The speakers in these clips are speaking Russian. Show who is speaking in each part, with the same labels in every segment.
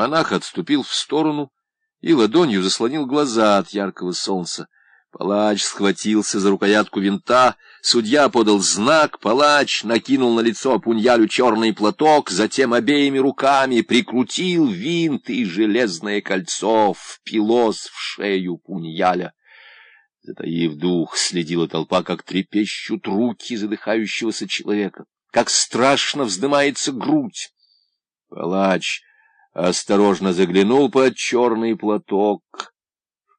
Speaker 1: Монах отступил в сторону и ладонью заслонил глаза от яркого солнца. Палач схватился за рукоятку винта, судья подал знак, палач накинул на лицо пуньялю черный платок, затем обеими руками прикрутил винт, и железное кольцо впилось в шею пуньяля. Затаив дух, следила толпа, как трепещут руки задыхающегося человека, как страшно вздымается грудь. Палач осторожно заглянул под черный платок,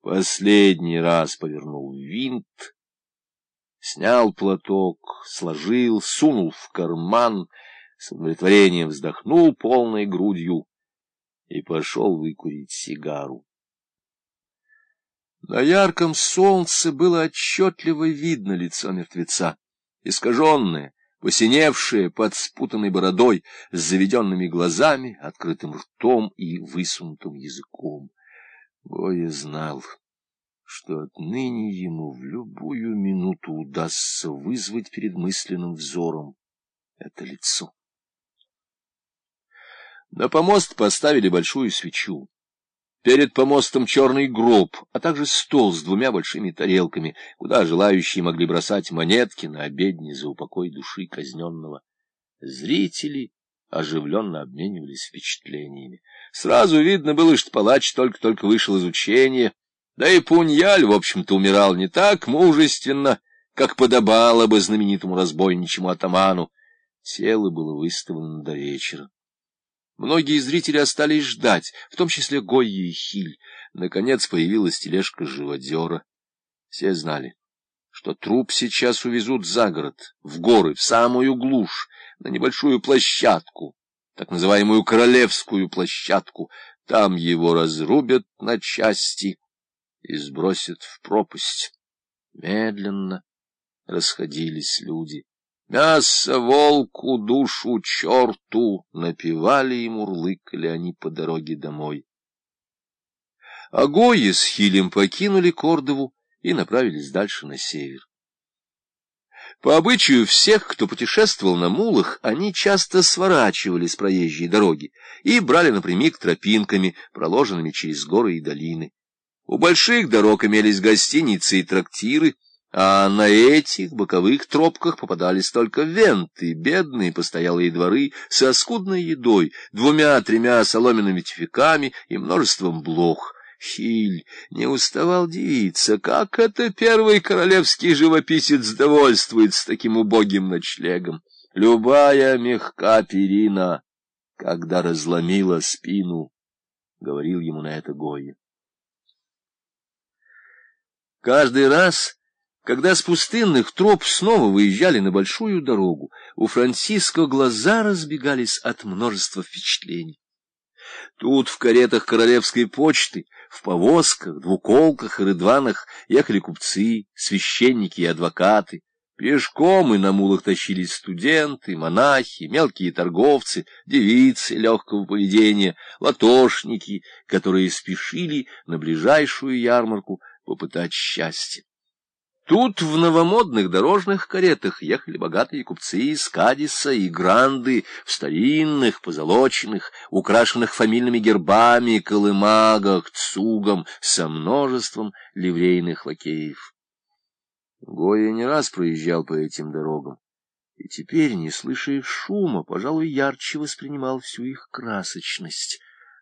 Speaker 1: последний раз повернул винт, снял платок, сложил, сунул в карман, с удовлетворением вздохнул полной грудью и пошел выкурить сигару. На ярком солнце было отчетливо видно лицо мертвеца, искаженное, посиневшее под спутанной бородой, с заведенными глазами, открытым ртом и высунутым языком. Гоя знал, что отныне ему в любую минуту удастся вызвать перед мысленным взором это лицо. На помост поставили большую свечу. Перед помостом черный гроб, а также стол с двумя большими тарелками, куда желающие могли бросать монетки на обедни за упокой души казненного. Зрители оживленно обменивались впечатлениями. Сразу видно было, что палач только-только вышел из учения, да и Пуньяль, в общем-то, умирал не так мужественно, как подобало бы знаменитому разбойничьему атаману. Тело было выставлено до вечера. Многие зрители остались ждать, в том числе Гойя и Хиль. Наконец появилась тележка живодера. Все знали, что труп сейчас увезут за город, в горы, в самую глушь, на небольшую площадку, так называемую королевскую площадку. Там его разрубят на части и сбросят в пропасть. Медленно расходились люди. Мясо волку, душу черту, напевали и мурлыкали они по дороге домой. Агои с Хилем покинули Кордову и направились дальше на север. По обычаю всех, кто путешествовал на мулах, они часто сворачивали с проезжей дороги и брали напрямик тропинками, проложенными через горы и долины. У больших дорог имелись гостиницы и трактиры, а на этих боковых тропках попадались только венты, бедные постоялые дворы со скудной едой, двумя-тремя соломенными тюфяками и множеством блох. Хиль не уставал дивиться, как это первый королевский живописец довольствует с таким убогим ночлегом. Любая мягка перина, когда разломила спину, — говорил ему на это Гойя. Каждый раз когда с пустынных троп снова выезжали на большую дорогу, у Франциско глаза разбегались от множества впечатлений. Тут в каретах королевской почты, в повозках, двуколках и рыдванах ехали купцы, священники и адвокаты. Пешком и на мулах тащились студенты, монахи, мелкие торговцы, девицы легкого поведения, латошники, которые спешили на ближайшую ярмарку попытать счастье. Тут в новомодных дорожных каретах ехали богатые купцы из Кадиса и Гранды, в старинных, позолоченных, украшенных фамильными гербами, колымагах, цугом, со множеством ливрейных лакеев. Гоя не раз проезжал по этим дорогам, и теперь, не слыша их шума, пожалуй, ярче воспринимал всю их красочность.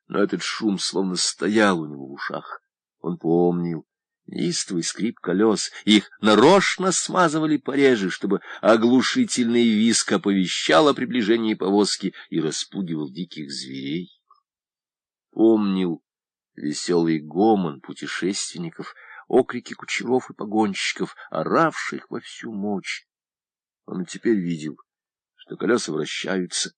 Speaker 1: Но этот шум словно стоял у него в ушах. Он помнил, Неистовый скрип колес, их нарочно смазывали пореже, чтобы оглушительный виск оповещал о приближении повозки и распугивал диких зверей. Помнил веселый гомон путешественников, окрики кучеров и погонщиков, оравших во всю мощь. Он теперь видел, что колеса вращаются,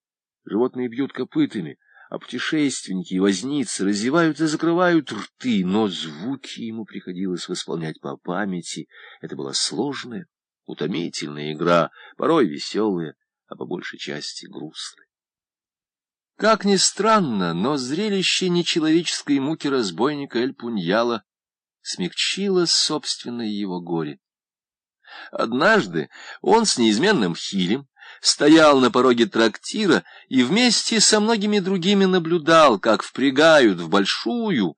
Speaker 1: животные бьют копытами — а путешественники и возницы разевают и закрывают рты, но звуки ему приходилось восполнять по памяти. Это была сложная, утомительная игра, порой веселая, а по большей части грустная. Как ни странно, но зрелище нечеловеческой муки разбойника Эль Пуньяла смягчило собственное его горе. Однажды он с неизменным хилем стоял на пороге трактира и вместе со многими другими наблюдал, как впрягают в большую,